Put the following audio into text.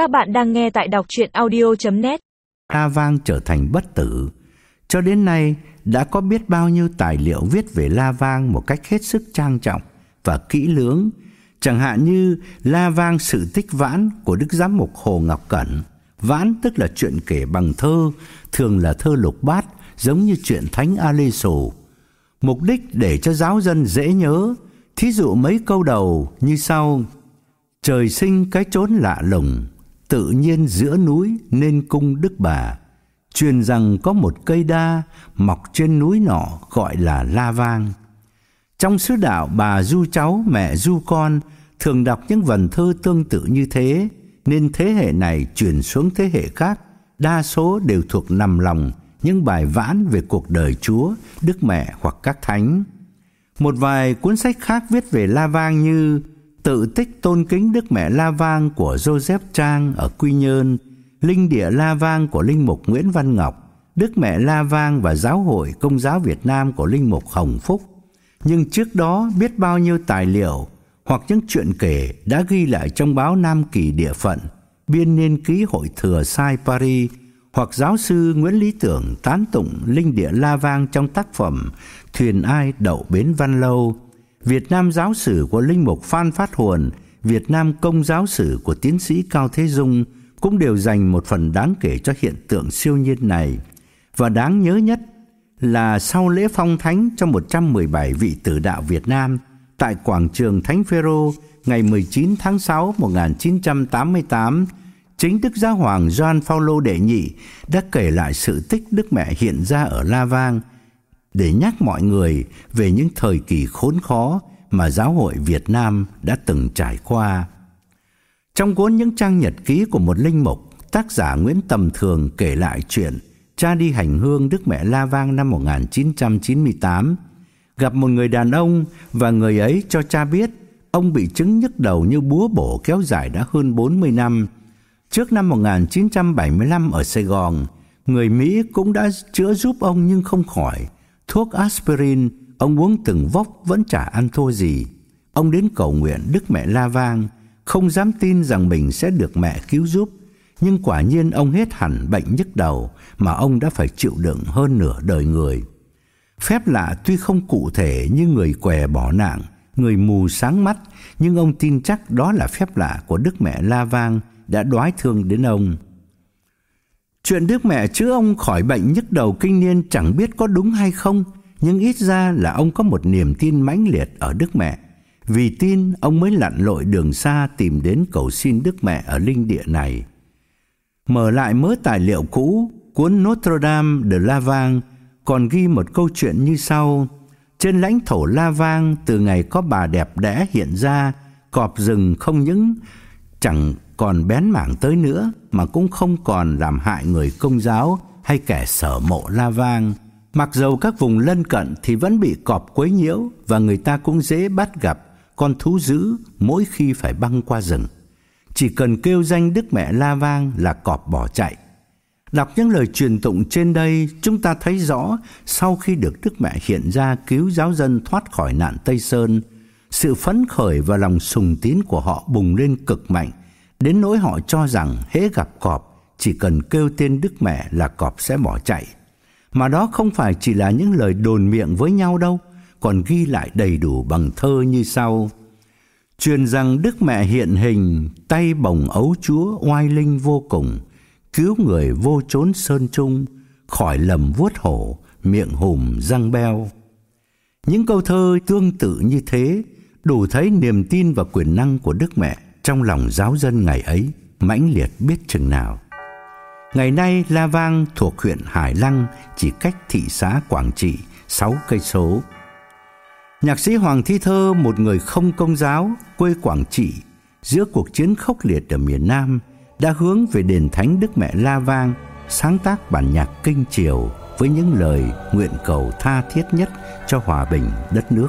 Các bạn đang nghe tại đọc chuyện audio.net La Vang trở thành bất tử. Cho đến nay đã có biết bao nhiêu tài liệu viết về La Vang một cách hết sức trang trọng và kỹ lưỡng, chẳng hạn như La Vang sự tích vãn của Đức Giám mục Hồ Ngọc Cẩn. Vãn tức là chuyện kể bằng thơ, thường là thơ lục bát, giống như chuyện Thánh A Lê Sổ. Mục đích để cho giáo dân dễ nhớ, thí dụ mấy câu đầu như sau: Trời sinh cái chốn lạ lùng, tự nhiên giữa núi nên cung Đức Bà. Truyền rằng có một cây đa mọc trên núi nọ gọi là La Vang. Trong sứ đạo bà du cháu mẹ du con thường đọc những vần thơ tương tự như thế, nên thế hệ này truyền xuống thế hệ khác, đa số đều thuộc nằm lòng những bài vãn về cuộc đời Chúa, Đức Mẹ hoặc các thánh. Một vài cuốn sách khác viết về La Vang như Tự tích tôn kính Đức Mẹ La Vang của Joseph Trang ở Quy Nhơn, Linh địa La Vang của Linh mục Nguyễn Văn Ngọc, Đức Mẹ La Vang và Giáo hội Công giáo Việt Nam của Linh mục Hồng Phúc. Nhưng trước đó biết bao nhiêu tài liệu hoặc những chuyện kể đã ghi lại trong báo Nam Kỳ địa phận, biên niên ký hội thừa Sai Paris hoặc giáo sư Nguyễn Lý Tưởng tán tụng linh địa La Vang trong tác phẩm Thuyền ai đậu bến Văn Lâu Việt Nam giáo sử của linh mục Phan Phát Huồn, Việt Nam công giáo sử của tiến sĩ Cao Thế Dung cũng đều dành một phần đáng kể cho hiện tượng siêu nhiên này. Và đáng nhớ nhất là sau lễ phong thánh cho 117 vị tử đạo Việt Nam tại quảng trường Thánh Phêrô ngày 19 tháng 6 1988, chính Đức Giáo hoàng Gioan Phaolô đệ nhị đã kể lại sự tích Đức Mẹ hiện ra ở La Vang để nhắc mọi người về những thời kỳ khốn khó mà giáo hội Việt Nam đã từng trải qua. Trong cuốn những trang nhật ký của một linh mục, tác giả Nguyễn Tầm Thường kể lại chuyện cha đi hành hương Đức Mẹ La Vang năm 1998, gặp một người đàn ông và người ấy cho cha biết ông bị chứng nhức đầu như búa bổ kéo dài đã hơn 40 năm. Trước năm 1975 ở Sài Gòn, người Mỹ cũng đã chữa giúp ông nhưng không khỏi. Thuốc aspirin ông uống từng vốc vẫn chả ăn thua gì. Ông đến cầu nguyện Đức Mẹ La Vang, không dám tin rằng mình sẽ được mẹ cứu giúp, nhưng quả nhiên ông hết hẳn bệnh nhức đầu mà ông đã phải chịu đựng hơn nửa đời người. Phép lạ tuy không cụ thể như người què bỏ nạn, người mù sáng mắt, nhưng ông tin chắc đó là phép lạ của Đức Mẹ La Vang đã đoái thương đến ông. Chuyện Đức Mẹ chữa ông khỏi bệnh nhức đầu kinh niên chẳng biết có đúng hay không, nhưng ít ra là ông có một niềm tin mãnh liệt ở Đức Mẹ. Vì tin, ông mới lặn lội đường xa tìm đến cầu xin Đức Mẹ ở linh địa này. Mở lại mớ tài liệu cũ, cuốn Notre Dame de La Vang còn ghi một câu chuyện như sau: Trên lãnh thổ La Vang từ ngày có bà đẹp đẽ hiện ra, cọp rừng không những chẳng còn bén mảng tới nữa mà cũng không còn làm hại người công giáo hay kẻ sở mộ La Vang. Mặc dầu các vùng lân cận thì vẫn bị cọp quấy nhiễu và người ta cũng dễ bắt gặp con thú dữ mỗi khi phải băng qua rừng. Chỉ cần kêu danh Đức Mẹ La Vang là cọp bỏ chạy. Đọc những lời truyền tụng trên đây, chúng ta thấy rõ sau khi được Đức Mẹ hiện ra cứu giáo dân thoát khỏi nạn Tây Sơn, sự phấn khởi và lòng sùng tín của họ bùng lên cực mạnh đến nỗi họ cho rằng hễ gặp cọp chỉ cần kêu tên Đức Mẹ là cọp sẽ bỏ chạy. Mà đó không phải chỉ là những lời đồn miệng với nhau đâu, còn ghi lại đầy đủ bằng thơ như sau: Truyền rằng Đức Mẹ hiện hình, tay bồng ấu Chúa oai linh vô cùng, cứu người vô chốn sơn trung, khỏi lầm vuốt hổ, miệng hùm răng beo. Những câu thơ tương tự như thế đủ thấy niềm tin và quyền năng của Đức Mẹ trong lòng giáo dân ngày ấy mãnh liệt biết chừng nào. Ngày nay La Vang thuộc huyện Hải Lăng chỉ cách thị xã Quảng Trị 6 cây số. Nhạc sĩ Hoàng Thi Thơ, một người không công giáo, quê Quảng Trị, giữa cuộc chiến khốc liệt ở miền Nam, đã hướng về đền thánh Đức Mẹ La Vang, sáng tác bản nhạc kinh triều với những lời nguyện cầu tha thiết nhất cho hòa bình đất nước.